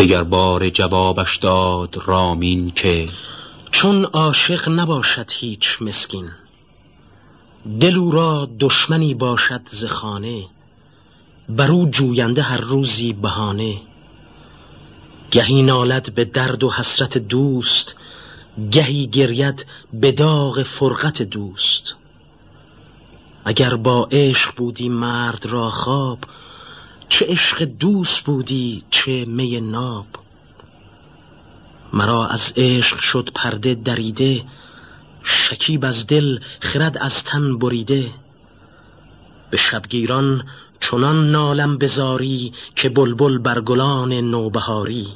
دیگر بار جوابش داد رامین که چون عاشق نباشد هیچ مسکین دلو را دشمنی باشد زخانه برو جوینده هر روزی بهانه. گهی نالد به درد و حسرت دوست گهی گرید به داغ فرقت دوست. اگر با عشق بودی مرد را خواب چه عشق دوست بودی چه می ناب. مرا از عشق شد پرده دریده شکیب از دل خرد از تن بریده. به شبگیران چنان نالم بزاری که بلبل بر گلان نوبهاری.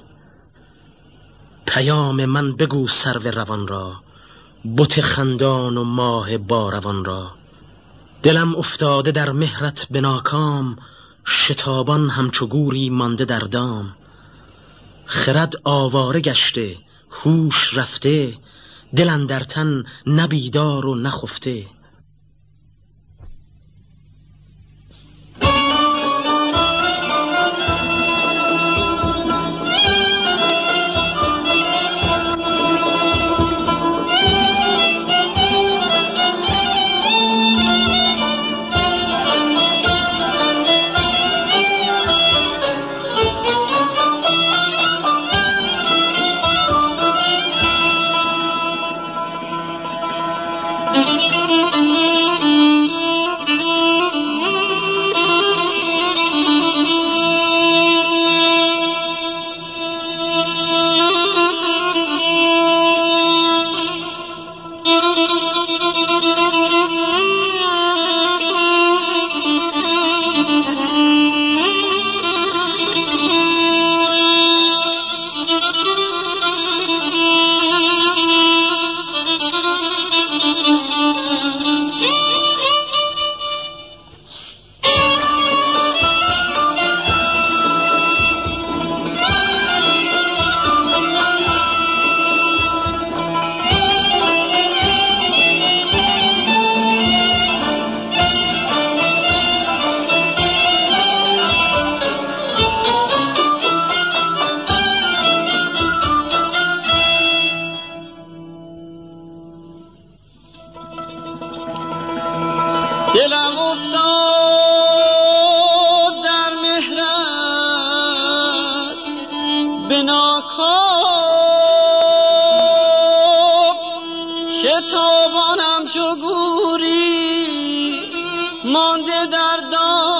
پیام من بگو سرو روان را بت خندان و ماه باروان را. دلم افتاده در مهرت به ناکام شتابان همچو گوری مانده در دام. خرد آواره گشته هوش رفته دل در تن نبیدار و نخفته مانده در دام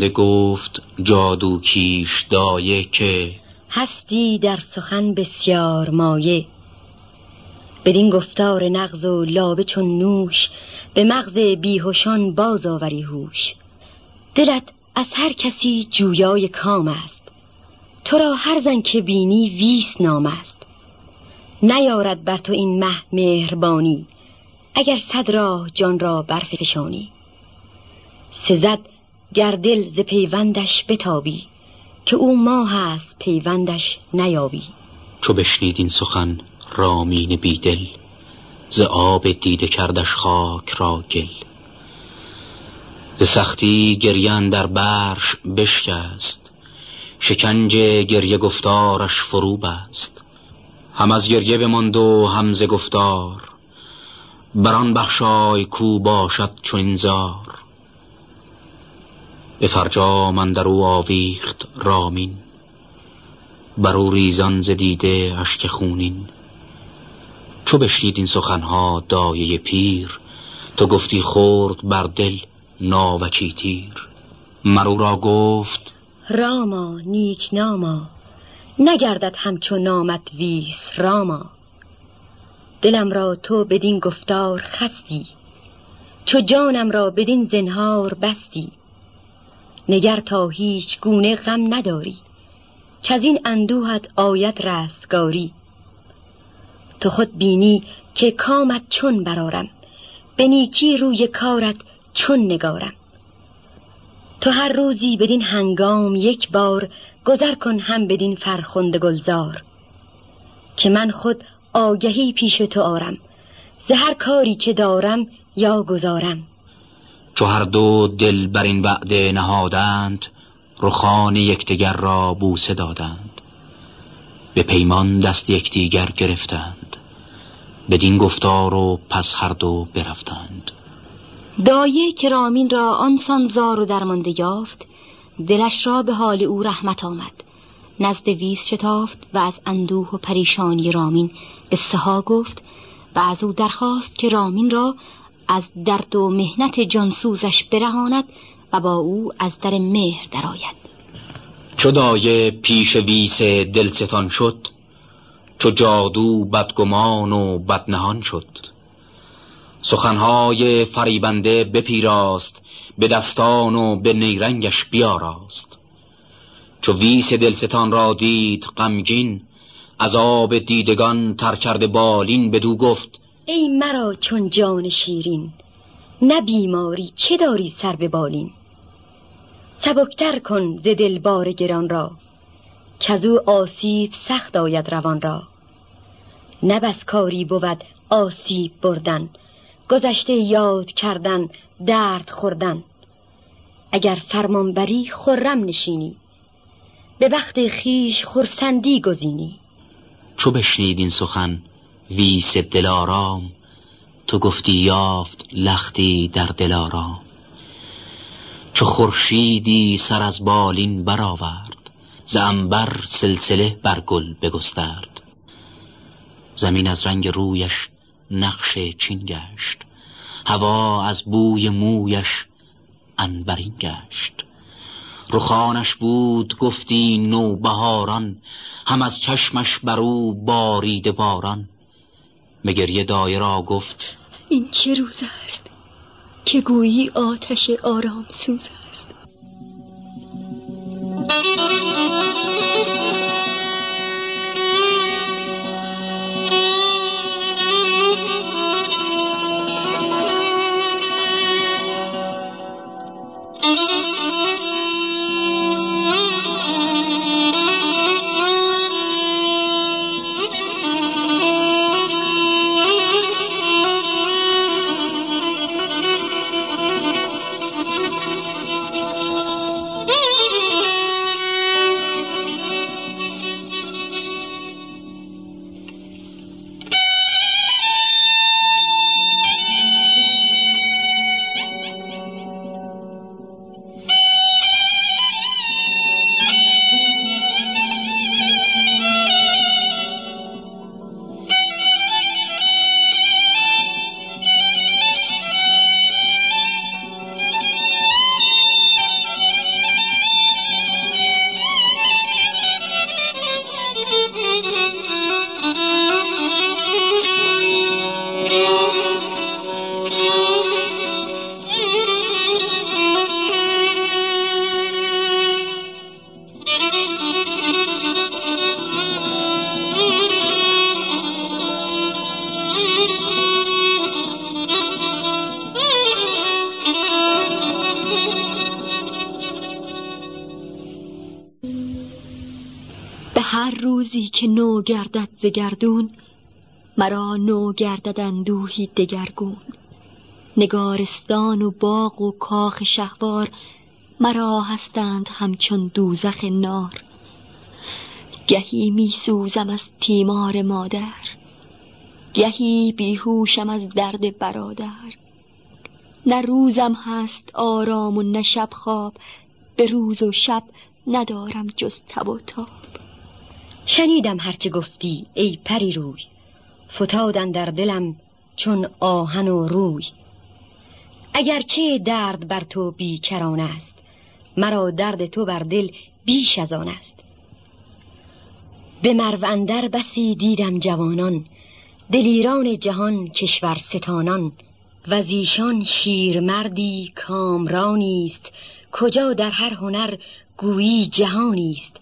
خنده گفت جادو کیش دایه که؟ هستی در سخن بسیار مایه. بدین گفتار نغز و لابه چون نوش به مغز بیهوشان باز آوری هوش. دلت از هر کسی جویای کام است. تو را هر زن که بینی ویس نام است. نیارد بر تو این مه مهربانی اگر صد راه جان را برفشانی. سزد گر دل ز پیوندش بتابی که او ماه است پیوندش نیابی. چو بشنید این سخن رامین بیدل ز آب دیده کردش خاک را گل. ز سختی گریان در برش بشکست شکنج گریه گفتارش فرو بست. هم از گریه بماند و هم ز گفتار بران بخشای کو باشد چون زار به فرجام او آویخت رامین. بر او ریزان ز دیده اشک خونین. چو بشنید این سخنها دایه پیر تو گفتی خورد بر دل ناوکی تیر. مرو را گفت راما نیک ناما نگردد همچو نامت ویس راما. دلم را تو بدین گفتار خستی چو جانم را بدین زنهار بستی. نگر تا هیچ گونه غم نداری. که از این اندوهت آید رستگاری. تو خود بینی که کامت چون برارم به نیکی روی کارت چون نگارم. تو هر روزی بدین هنگام یک بار گذر کن هم بدین فرخنده گلزار. که من خود آگهی پیش تو آرم. زهر کاری که دارم یا گذارم. چو هر دو دل بر این وعده نهادند رخان یکدیگر را بوسه دادند. به پیمان دست یکدیگر گرفتند. بدین گفتار و پس هر دو برفتند. دایه که رامین را آنسان زار و درمانده یافت دلش را به حال او رحمت آمد. نزد ویس شتافت و از اندوه و پریشانی رامین سها گفت و از او درخواست که رامین را از درد و مهنت جانسوزش برهاند و با او از در مهر درآید. چو دایه پیش ویس دلستان شد چو جادو بدگمان و بدنهان شد. سخنهای فریبنده بپیراست به دستان و به نیرنگش بیاراست. چو ویس دلستان را دید غمگین عذاب دیدگان تر کرده بالین بدو گفت ای مرا چون جان شیرین نه بیماری چه داری سر به بالین؟ سبکتر کن ز دل بار گران را کزو آسیب سخت آید روان را. نه بس کاری بود آسیب بردن گذشته یاد کردن درد خوردن. اگر فرمان بری خرم نشینی به وقت خیش خرسندی گزینی. چو بشنید این سخن ویس دلارام تو گفتی یافت لختی در دلارام. چو خورشیدی سر از بالین برآورد ز عنبر سلسله بر گل بگسترد. زمین از رنگ رویش نقش چین گشت هوا از بوی مویش انبرین گشت. رخانش بود گفتی نوبهاران هم از چشمش بر او بارید باران. مگریه دایه را گفت این چه روز است که گویی آتش آرام سوز است؟ روزی که نو گردد ز مرا نو گردد اندوهی دگرگون. نگارستان و باغ و کاخ شهوار مرا هستند همچون دوزخ نار. گهی می سوزم از تیمار مادر گهی بیهوشم از درد برادر. نه روزم هست آرام و نه شب خواب به روز و شب ندارم جز تب و تاب. شنیدم هرچه گفتی ای پری روی. فتادن در دلم چون آهن و روی. اگرچه درد بر تو بیکران است مرا درد تو بر دل بیش از آن است. به مرو بسی دیدم جوانان دلیران جهان کشور ستانان. و زیشان شیرمردی کامرانی است کجا در هر هنر گویی جهانی است.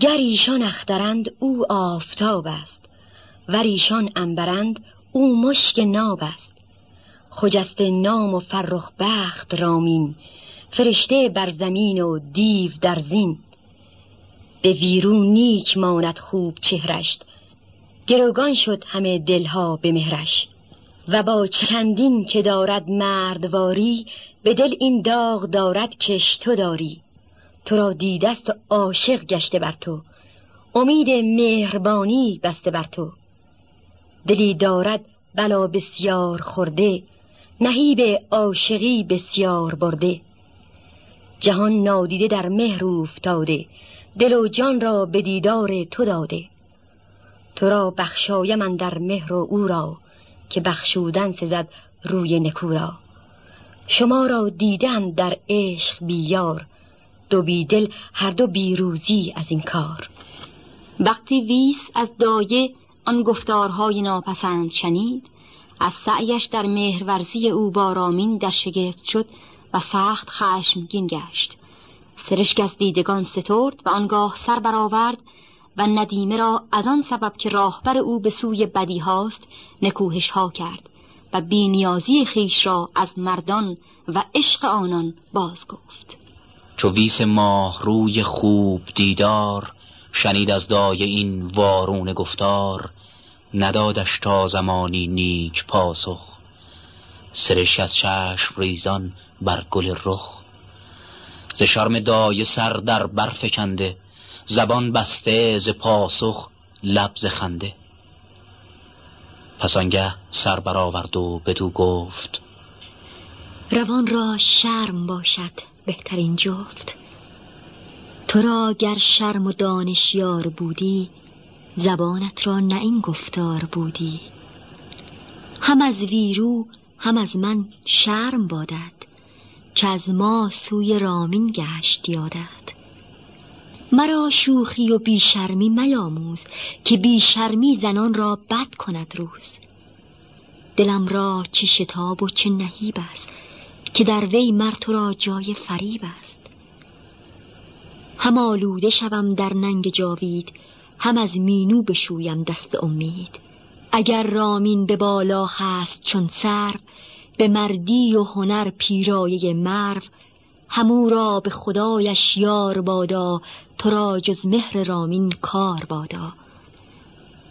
گر ایشان اخترند او آفتاب است ور ایشان انبرند او مشک ناب است. خجست نام و فرخ بخت رامین فرشته بر زمین و دیو در زین. به ویرو نیک ماند خوب چهرشت گروگان شد همه دلها به مهرش. و با چندین که دارد مردواری به دل این داغ دارد کش تو داری. تو را دیدست و عاشق گشته بر تو. امید مهربانی بسته بر تو. دلی دارد بلا بسیار خورده نهیب عاشقی بسیار برده. جهان نادیده در مهر افتاده دل و جان را به دیدار تو داده. تو را بخشای من در مهر و او را که بخشودن سزد روی نکورا شما را دیدم در عشق بیار دو بیدل هر دو بیروزی از این کار. وقتی ویس از دایه آن گفتارهای ناپسند شنید از سعیش در مهرورزی او بارامین در شگفت شد و سخت خشمگین گشت. سرشک از دیدگان سترد و آنگاه سر برآورد و ندیمه را از آن سبب که راهبر او به سوی بدی هاست نکوهش ها کرد و بینیازی خیش را از مردان و عشق آنان باز گفت. چو ویس ماه روی خوب دیدار شنید از دایه این وارون گفتار. ندادش تا زمانی نیک پاسخ سرش از چشم ریزان بر گل رخ. ز شرم دایه سر در برفکنده زبان بسته ز پاسخ لب ز خنده. پس آنگه سر برآورد و بدو گفت روان را شرم باشد. بهترین جفت. تو را گر شرم و دانش یار بودی زبانت را نه این گفتار بودی. هم از ویرو هم از من شرم بادد که از ما سوی رامین گشت یادد مرا شوخی و بیشرمی میاموز که بیشرمی زنان را بد کند روز. دلم را چه شتاب و چه نهیب است که در وی مر تو را جای فریب است. هم آلوده شوم در ننگ جاوید هم از مینو بشویم دست امید. اگر رامین به بالا هست چون سر به مردی و هنر پیرایه مرو همو را به خدایش یار بادا تو را جز مهر رامین کار بادا.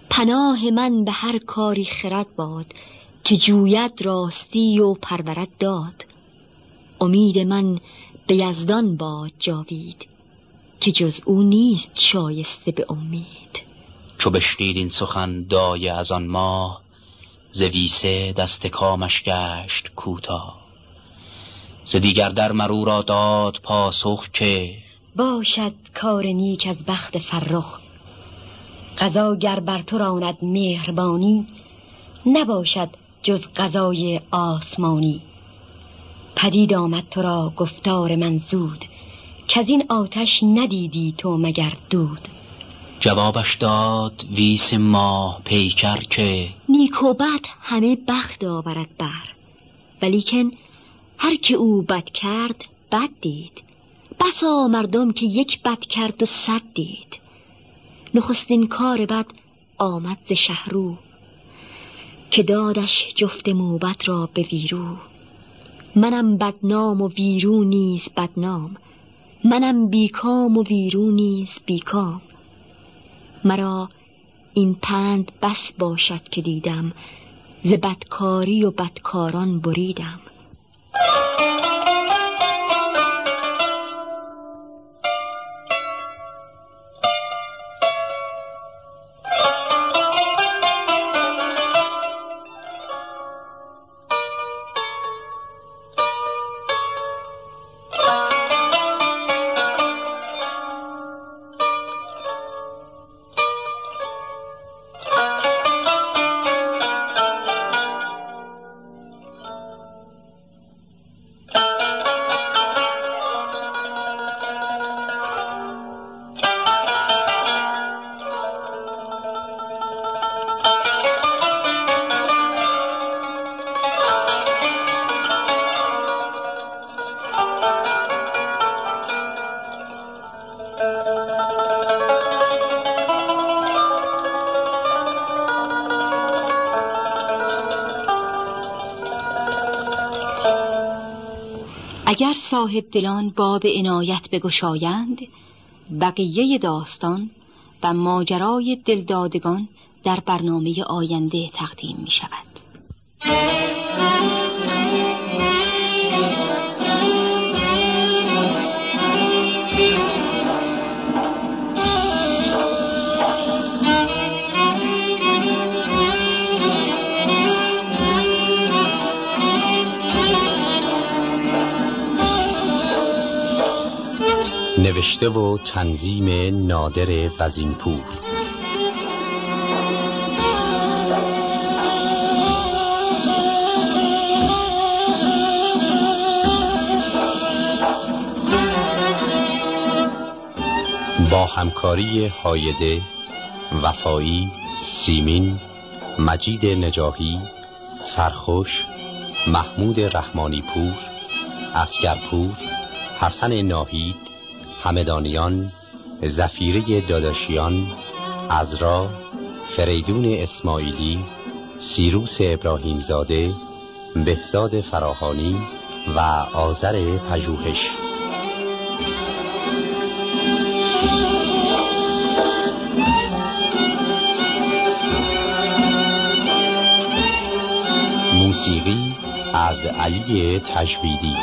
پناه من به هر کاری خرد باد که جوید راستی و پرورد داد. امید من به یزدان باد جاوید که جز او نیست شایسته به امید. چو بشنید این سخن دایه از آن ماه زویسه دست کامش گشت کوتاه. ز دیگر در مرو را داد پاسخ که باشد کار نیک از بخت فرخ. قضا گر بر تو راند مهربانی نباشد جز قضای آسمانی. پدید آمد تو را گفتار من زود که از این آتش ندیدی تو مگر دود. جوابش داد ویس ماه پیکر که نیک و بد همه بخت آورد بر ولیکن هر که او بد کرد بد دید. بسا مردم که یک بد کرد و صد دید. نخستین کار بد آمد ز شهرو که دادش جفت موبت را به ویرو. منم بدنام و ویرو نیز بدنام. منم بیکام و ویرو نیز بیکام. مرا این پند بس باشد که دیدم ز بدکاری و بدکاران بریدم. اگر صاحب دلان باب عنایت بگشایند بقیه داستان و ماجرای دلدادگان در برنامه آینده تقدیم می شود. نوشته و تنظیم نادر وزینپور. با همکاری هایده وفایی سیمین مجید نجاهی سرخوش محمود رحمانی پور اسگرپور حسن ناهید همدانیان زفیره داداشیان ازرا فریدون اسماعیلی سیروس ابراهیمزاده بهزاد فراهانی و آذر پژوهش. موسیقی از علی تجویدی.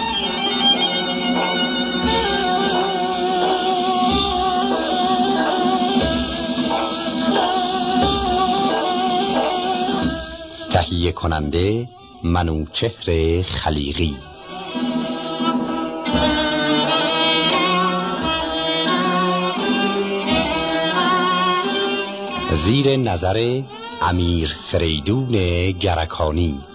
تهیه کننده منوچهر خلیقی. زیر نظر امیر فریدون گرکانی.